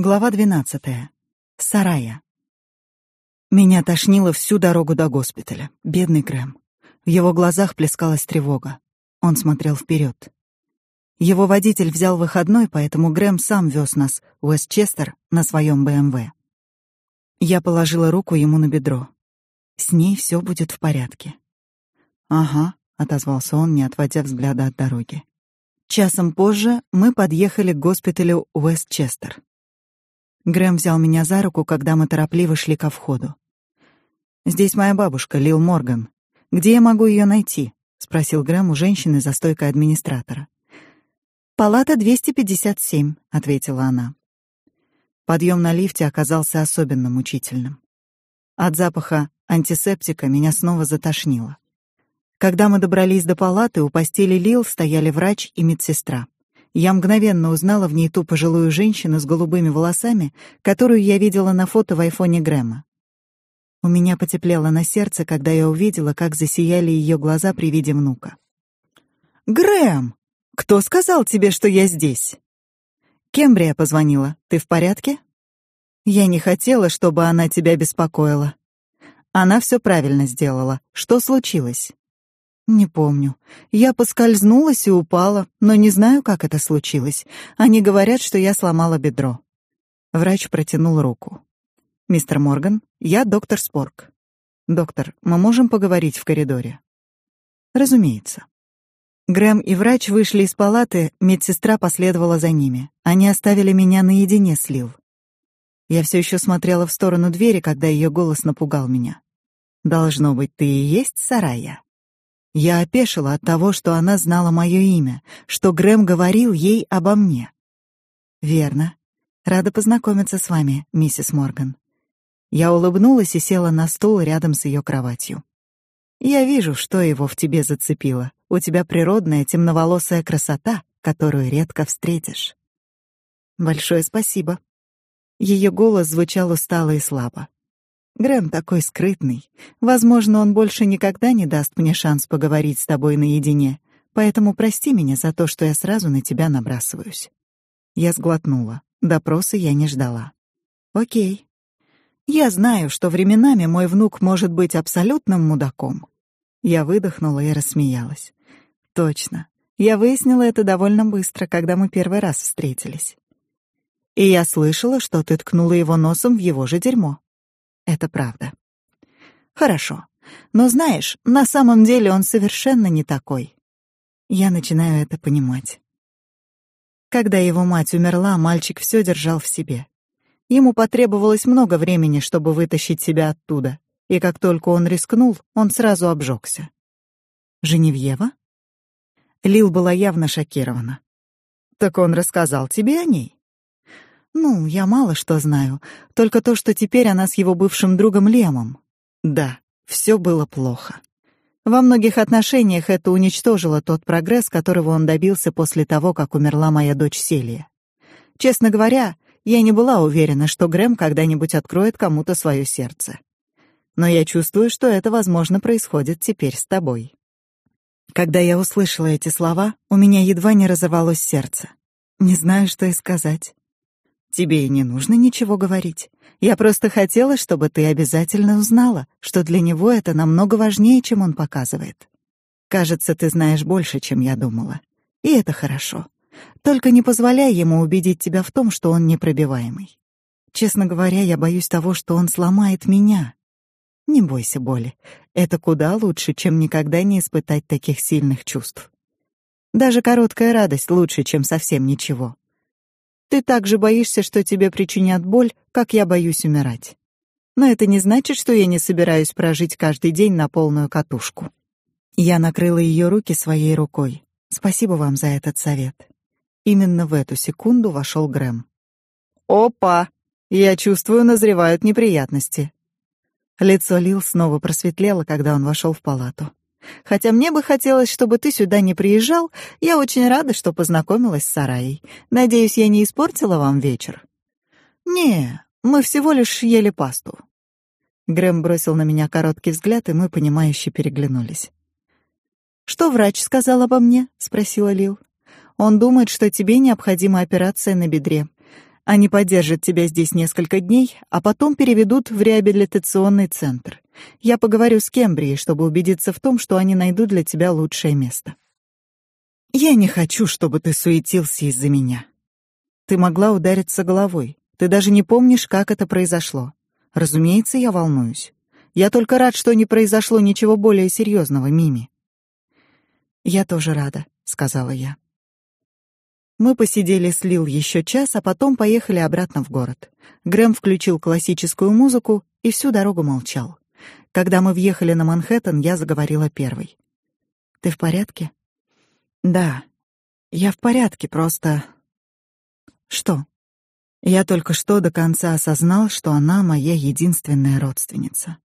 Глава 12. Сарая. Меня тошнило всю дорогу до госпиталя. Бедный Грэм. В его глазах плескалась тревога. Он смотрел вперед. Его водитель взял выходной, поэтому Грэм сам вез нас в Уэстчестер на своем БМВ. Я положила руку ему на бедро. С ней все будет в порядке. Ага, отозвался он, не отводя взгляда от дороги. Часом позже мы подъехали к госпиталю Уэстчестер. Грэм взял меня за руку, когда мы торопливо шли ко входу. «Здесь моя бабушка, Лил Морган. Где я могу ее найти?» — спросил Грэм у женщины за стойкой администратора. «Палата 257», — ответила она. Подъем на лифте оказался особенно мучительным. От запаха антисептика меня снова затошнило. Когда мы добрались до палаты, у постели Лил стояли врач и медсестра. Я мгновенно узнала в ней ту пожилую женщину с голубыми волосами, которую я видела на фото в айфоне Грэма. У меня потеплело на сердце, когда я увидела, как засияли ее глаза при виде внука. «Грэм, кто сказал тебе, что я здесь?» «Кембрия позвонила. Ты в порядке?» «Я не хотела, чтобы она тебя беспокоила». «Она все правильно сделала. Что случилось?» Не помню. Я поскользнулась и упала, но не знаю, как это случилось. Они говорят, что я сломала бедро. Врач протянул руку. Мистер Морган, я доктор Спорк. Доктор, мы можем поговорить в коридоре? Разумеется. Грэм и врач вышли из палаты, медсестра последовала за ними. Они оставили меня наедине с Лил. Я все еще смотрела в сторону двери, когда ее голос напугал меня. Должно быть, ты и есть Сарая. Я опешила от того, что она знала мое имя, что Грэм говорил ей обо мне. Верно. Рада познакомиться с вами, миссис Морган. Я улыбнулась и села на стул рядом с ее кроватью. Я вижу, что его в тебе зацепило. У тебя природная темноволосая красота, которую редко встретишь. Большое спасибо. Ее голос звучал устало и слабо. Грэм такой скрытный. Возможно, он больше никогда не даст мне шанс поговорить с тобой наедине. Поэтому прости меня за то, что я сразу на тебя набрасываюсь. Я сглотнула. Допроса я не ждала. О'кей. Я знаю, что временами мой внук может быть абсолютным мудаком. Я выдохнула и рассмеялась. Точно. Я выяснила это довольно быстро, когда мы первый раз встретились. И я слышала, что ты ткнула его носом в его же дерьмо. Это правда. Хорошо. Но знаешь, на самом деле он совершенно не такой. Я начинаю это понимать. Когда его мать умерла, мальчик все держал в себе. Ему потребовалось много времени, чтобы вытащить себя оттуда, и как только он рискнул, он сразу обжегся. Женевьева? Лил была явно шокирована. Так он рассказал тебе о ней? Ну, я мало что знаю, только то, что теперь она с его бывшим другом Лемом. Да, все было плохо. Во многих отношениях это уничтожило тот прогресс, которого он добился после того, как умерла моя дочь Селия. Честно говоря, я не была уверена, что Грэм когда-нибудь откроет кому-то свое сердце. Но я чувствую, что это, возможно, происходит теперь с тобой. Когда я услышала эти слова, у меня едва не разорвалось сердце. Не знаю, что и сказать. Тебе и не нужно ничего говорить. Я просто хотела, чтобы ты обязательно узнала, что для него это намного важнее, чем он показывает. Кажется, ты знаешь больше, чем я думала. И это хорошо. Только не позволяй ему убедить тебя в том, что он непробиваемый. Честно говоря, я боюсь того, что он сломает меня. Не бойся боли. Это куда лучше, чем никогда не испытать таких сильных чувств. Даже короткая радость лучше, чем совсем ничего. Ты также боишься, что тебе причинят боль, как я боюсь умирать. Но это не значит, что я не собираюсь прожить каждый день на полную катушку. Я накрыла ее руки своей рукой. Спасибо вам за этот совет. Именно в эту секунду вошел Грэм. Опа! Я чувствую, назревают неприятности. Лицо Лил снова просветлело, когда он вошел в палату. Хотя мне бы хотелось, чтобы ты сюда не приезжал, я очень рада, что познакомилась с Сараей. Надеюсь, я не испортила вам вечер. Не, мы всего лишь ели пасту. Грэм бросил на меня короткий взгляд, и мы понимающе переглянулись. Что врач сказал обо мне? спросила Лил. Он думает, что тебе необходима операция на бедре. Они поддержат тебя здесь несколько дней, а потом переведут в реабилитационный центр. Я поговорю с Кембрией, чтобы убедиться в том, что они найдут для тебя лучшее место. Я не хочу, чтобы ты суетился из-за меня. Ты могла удариться головой. Ты даже не помнишь, как это произошло. Разумеется, я волнуюсь. Я только рад, что не произошло ничего более серьезного, Мими. Я тоже рада, сказала я. Мы посидели с Лил еще час, а потом поехали обратно в город. Грэм включил классическую музыку и всю дорогу молчал. Когда мы въехали на Манхэттен, я заговорила первой. Ты в порядке? Да. Я в порядке, просто Что? Я только что до конца осознал, что она моя единственная родственница.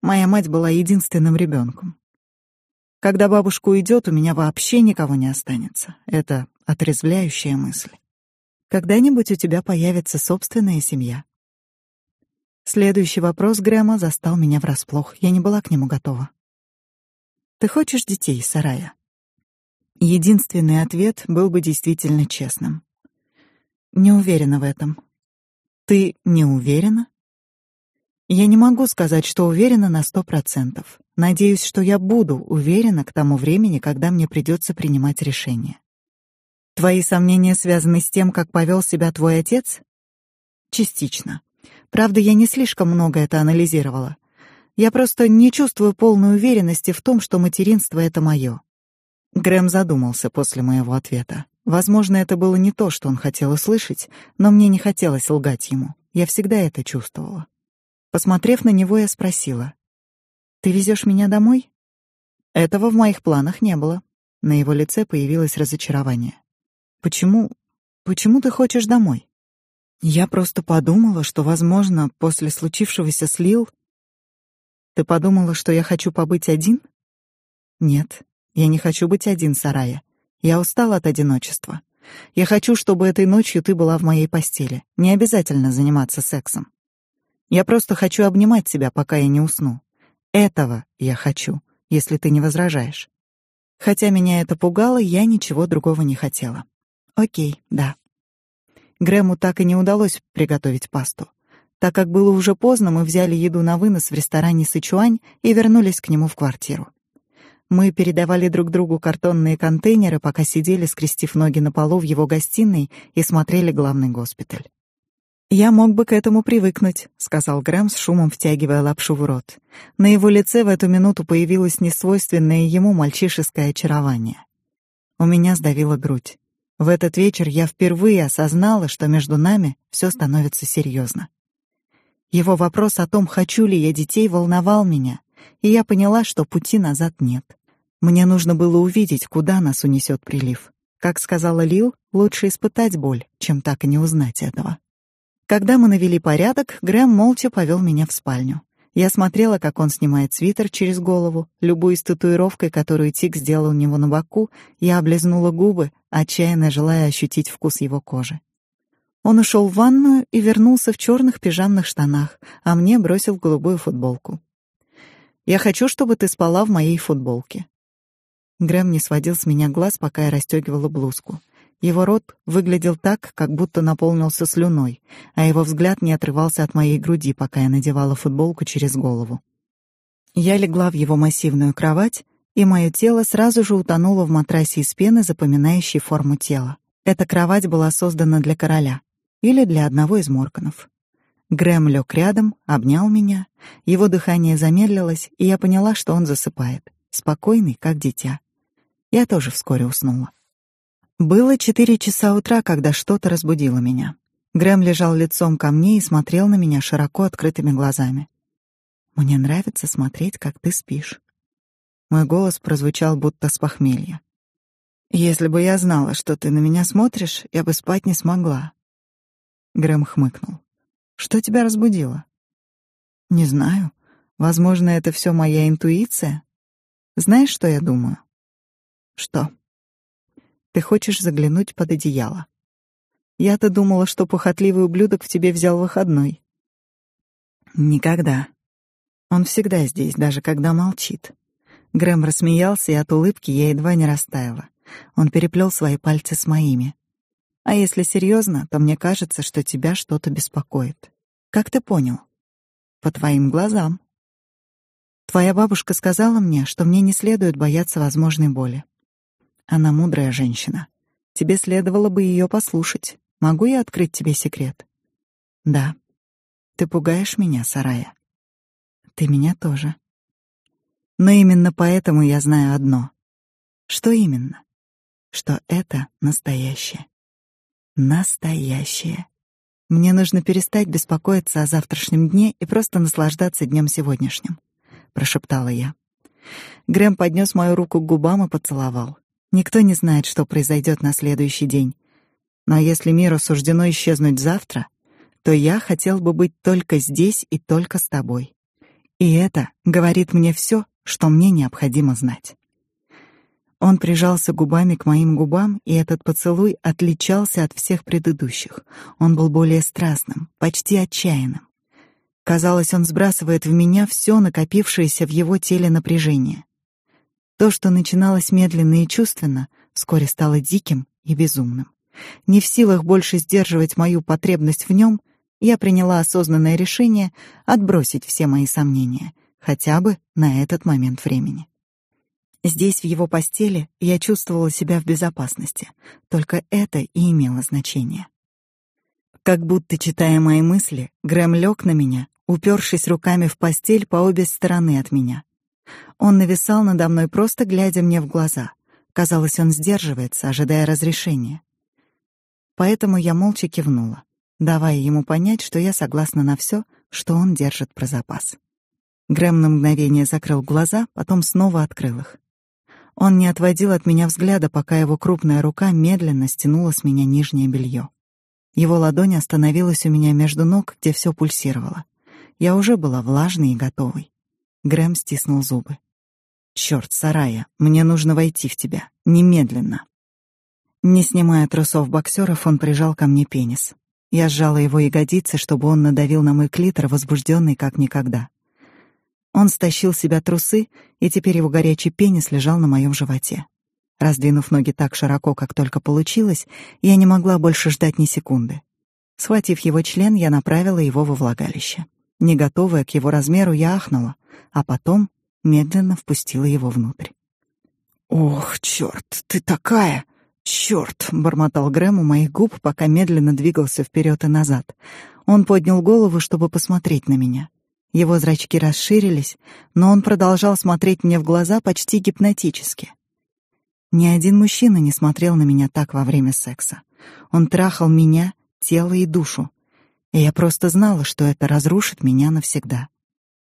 Моя мать была единственным ребенком. Когда бабушка уйдет, у меня вообще никого не останется. Это отрезвляющая мысль. Когда-нибудь у тебя появится собственная семья. Следующий вопрос Грэма застал меня врасплох. Я не была к нему готова. Ты хочешь детей, Сарая? Единственный ответ был бы действительно честным. Не уверена в этом. Ты не уверена? Я не могу сказать, что уверена на сто процентов. Надеюсь, что я буду уверена к тому времени, когда мне придется принимать решение. Твои сомнения связаны с тем, как повел себя твой отец? Частично. Правда, я не слишком много это анализировала. Я просто не чувствую полной уверенности в том, что материнство это мое. Грэм задумался после моего ответа. Возможно, это было не то, что он хотел услышать, но мне не хотелось лгать ему. Я всегда это чувствовала. Посмотрев на него, я спросила: "Ты везешь меня домой?" Этого в моих планах не было. На его лице появилось разочарование. Почему... почему ты хочешь домой? Я просто подумала, что, возможно, после случившегося с Лил... Ты подумала, что я хочу побыть один? Нет, я не хочу быть один, Сарая. Я устала от одиночества. Я хочу, чтобы этой ночью ты была в моей постели. Не обязательно заниматься сексом. Я просто хочу обнимать тебя, пока я не усну. Этого я хочу, если ты не возражаешь. Хотя меня это пугало, я ничего другого не хотела. Окей, да. Грэму так и не удалось приготовить пасту. Так как было уже поздно, мы взяли еду на вынос в ресторане Сычуань и вернулись к нему в квартиру. Мы передавали друг другу картонные контейнеры, пока сидели, скрестив ноги на полу в его гостиной и смотрели главный госпиталь. «Я мог бы к этому привыкнуть», — сказал Грэм с шумом втягивая лапшу в рот. На его лице в эту минуту появилось несвойственное ему мальчишеское очарование. У меня сдавила грудь. В этот вечер я впервые осознала, что между нами все становится серьезно. Его вопрос о том, хочу ли я детей, волновал меня, и я поняла, что пути назад нет. Мне нужно было увидеть, куда нас унесет прилив. Как сказала Лил, лучше испытать боль, чем так и не узнать этого. Когда мы навели порядок, Грэм молча повел меня в спальню. Я смотрела, как он снимает свитер через голову, любуясь татуировкой, которую Тик сделал у него на боку, я облизнула губы, отчаянно желая ощутить вкус его кожи. Он ушел в ванную и вернулся в черных пижамных штанах, а мне бросил голубую футболку. «Я хочу, чтобы ты спала в моей футболке». Грэм не сводил с меня глаз, пока я расстегивала блузку. Его рот выглядел так, как будто наполнился слюной, а его взгляд не отрывался от моей груди, пока я надевала футболку через голову. Я легла в его массивную кровать, и мое тело сразу же утонуло в матрасе из пены, запоминающей форму тела. Эта кровать была создана для короля или для одного из морканов. Грэм лег рядом, обнял меня, его дыхание замедлилось, и я поняла, что он засыпает, спокойный, как дитя. Я тоже вскоре уснула. Было четыре часа утра, когда что-то разбудило меня. Грэм лежал лицом ко мне и смотрел на меня широко открытыми глазами. «Мне нравится смотреть, как ты спишь». Мой голос прозвучал будто с похмелья. «Если бы я знала, что ты на меня смотришь, я бы спать не смогла». Грэм хмыкнул. «Что тебя разбудило?» «Не знаю. Возможно, это все моя интуиция. Знаешь, что я думаю?» «Что?» Ты хочешь заглянуть под одеяло. Я-то думала, что похотливый ублюдок в тебе взял выходной. Никогда. Он всегда здесь, даже когда молчит. Грэм рассмеялся, и от улыбки я едва не растаяла. Он переплел свои пальцы с моими. А если серьезно, то мне кажется, что тебя что-то беспокоит. Как ты понял? По твоим глазам. Твоя бабушка сказала мне, что мне не следует бояться возможной боли. Она мудрая женщина. Тебе следовало бы ее послушать. Могу я открыть тебе секрет? Да. Ты пугаешь меня, Сарая. Ты меня тоже. Но именно поэтому я знаю одно. Что именно? Что это настоящее. Настоящее. Мне нужно перестать беспокоиться о завтрашнем дне и просто наслаждаться днем сегодняшним, прошептала я. Грэм поднес мою руку к губам и поцеловал. Никто не знает, что произойдет на следующий день. Но если миру суждено исчезнуть завтра, то я хотел бы быть только здесь и только с тобой. И это говорит мне все, что мне необходимо знать. Он прижался губами к моим губам, и этот поцелуй отличался от всех предыдущих. Он был более страстным, почти отчаянным. Казалось, он сбрасывает в меня все накопившееся в его теле напряжение. То, что начиналось медленно и чувственно, вскоре стало диким и безумным. Не в силах больше сдерживать мою потребность в нем, я приняла осознанное решение отбросить все мои сомнения, хотя бы на этот момент времени. Здесь, в его постели, я чувствовала себя в безопасности. Только это и имело значение. Как будто читая мои мысли, Грэм лег на меня, упершись руками в постель по обе стороны от меня. Он нависал надо мной, просто глядя мне в глаза. Казалось, он сдерживается, ожидая разрешения. Поэтому я молча кивнула, давая ему понять, что я согласна на все, что он держит про запас. Грэм на мгновение закрыл глаза, потом снова открыл их. Он не отводил от меня взгляда, пока его крупная рука медленно стянула с меня нижнее белье. Его ладонь остановилась у меня между ног, где все пульсировало. Я уже была влажной и готовой. Грэм стиснул зубы. Черт, Сарая, мне нужно войти в тебя немедленно. Не снимая трусов боксеров, он прижал ко мне пенис. Я сжала его ягодицы, чтобы он надавил на мой клитор, возбужденный как никогда. Он стащил с себя трусы, и теперь его горячий пенис лежал на моем животе. Раздвинув ноги так широко, как только получилось, я не могла больше ждать ни секунды. Схватив его член, я направила его во влагалище. Не готовая к его размеру, я ахнула, а потом медленно впустила его внутрь. «Ох, черт, ты такая! Черт!» — бормотал Грэм у моих губ, пока медленно двигался вперед и назад. Он поднял голову, чтобы посмотреть на меня. Его зрачки расширились, но он продолжал смотреть мне в глаза почти гипнотически. Ни один мужчина не смотрел на меня так во время секса. Он трахал меня, тело и душу. И я просто знала, что это разрушит меня навсегда.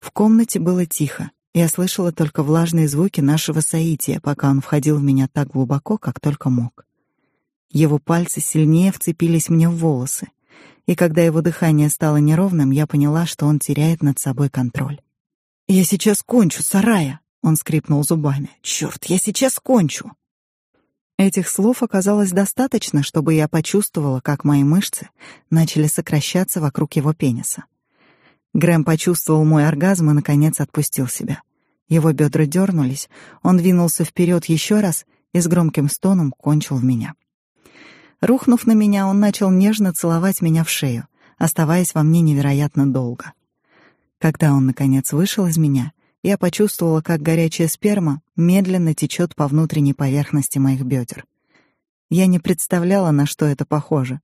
В комнате было тихо. Я слышала только влажные звуки нашего соития, пока он входил в меня так глубоко, как только мог. Его пальцы сильнее вцепились мне в волосы и когда его дыхание стало неровным, я поняла, что он теряет над собой контроль. «Я сейчас кончу, Сарая!» — он скрипнул зубами. «Черт, я сейчас кончу!» Этих слов оказалось достаточно, чтобы я почувствовала, как мои мышцы начали сокращаться вокруг его пениса. Грэм почувствовал мой оргазм и, наконец, отпустил себя. Его бедра дернулись, он двинулся вперед еще раз и с громким стоном кончил в меня. Рухнув на меня, он начал нежно целовать меня в шею, оставаясь во мне невероятно долго. Когда он наконец вышел из меня, я почувствовала, как горячая сперма медленно течет по внутренней поверхности моих бедер. Я не представляла, на что это похоже,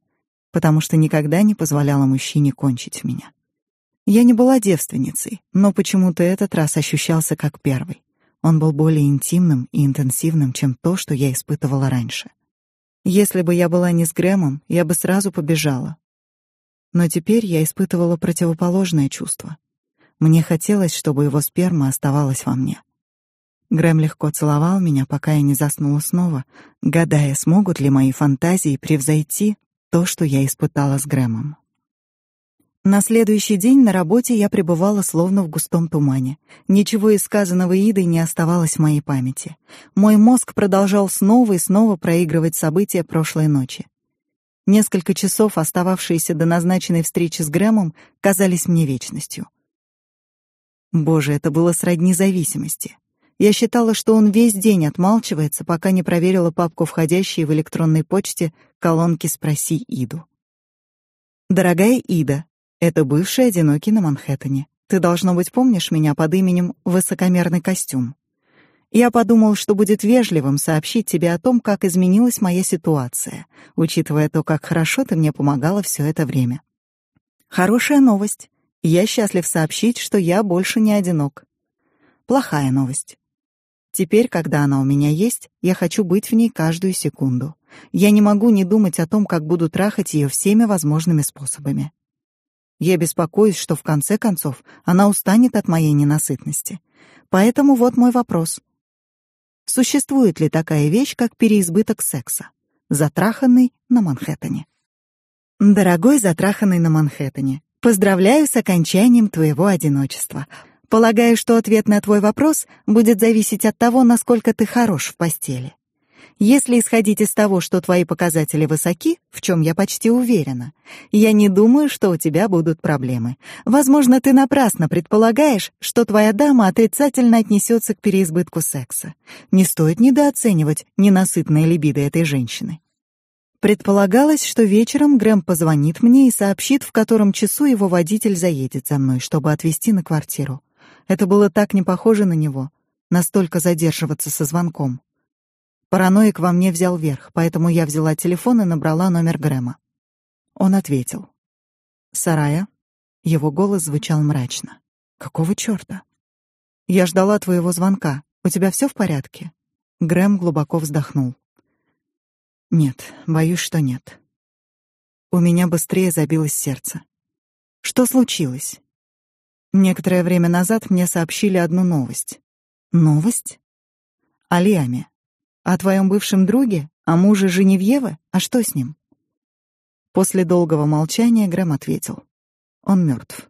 потому что никогда не позволяла мужчине кончить в меня. Я не была девственницей, но почему-то этот раз ощущался как первый. Он был более интимным и интенсивным, чем то, что я испытывала раньше. Если бы я была не с Грэмом, я бы сразу побежала. Но теперь я испытывала противоположное чувство. Мне хотелось, чтобы его сперма оставалась во мне. Грэм легко целовал меня, пока я не заснула снова, гадая, смогут ли мои фантазии превзойти то, что я испытала с Грэмом. На следующий день на работе я пребывала словно в густом тумане. Ничего из сказанного Идой не оставалось в моей памяти. Мой мозг продолжал снова и снова проигрывать события прошлой ночи. Несколько часов, остававшиеся до назначенной встречи с Грэмом, казались мне вечностью. Боже, это было сродни зависимости. Я считала, что он весь день отмалчивается, пока не проверила папку входящей в электронной почте колонки «Спроси Иду». Дорогая Ида, это бывший одинокий на Манхэттене. Ты, должно быть, помнишь меня под именем «Высокомерный костюм». Я подумал, что будет вежливым сообщить тебе о том, как изменилась моя ситуация, учитывая то, как хорошо ты мне помогала все это время. Хорошая новость. Я счастлив сообщить, что я больше не одинок. Плохая новость. Теперь, когда она у меня есть, я хочу быть в ней каждую секунду. Я не могу не думать о том, как буду трахать ее всеми возможными способами. Я беспокоюсь, что в конце концов она устанет от моей ненасытности. Поэтому вот мой вопрос. Существует ли такая вещь, как переизбыток секса? Затраханный на Манхэттене. Дорогой затраханный на Манхэттене, поздравляю с окончанием твоего одиночества. Полагаю, что ответ на твой вопрос будет зависеть от того, насколько ты хорош в постели. Если исходить из того, что твои показатели высоки, в чем я почти уверена, я не думаю, что у тебя будут проблемы. Возможно, ты напрасно предполагаешь, что твоя дама отрицательно отнесется к переизбытку секса. Не стоит недооценивать ненасытное либидо этой женщины. Предполагалось, что вечером Грэм позвонит мне и сообщит, в котором часу его водитель заедет за мной, чтобы отвезти на квартиру. Это было так не похоже на него, настолько задерживаться со звонком. Параноик во мне взял верх, поэтому я взяла телефон и набрала номер Грэма. Он ответил. «Сарая?» Его голос звучал мрачно. «Какого чёрта?» «Я ждала твоего звонка. У тебя всё в порядке?» Грэм глубоко вздохнул. «Нет, боюсь, что нет». У меня быстрее забилось сердце. «Что случилось?» Некоторое время назад мне сообщили одну новость. Новость? О Лиаме. О твоем бывшем друге? О муже Женевьевы? А что с ним? После долгого молчания Грэм ответил. Он мертв.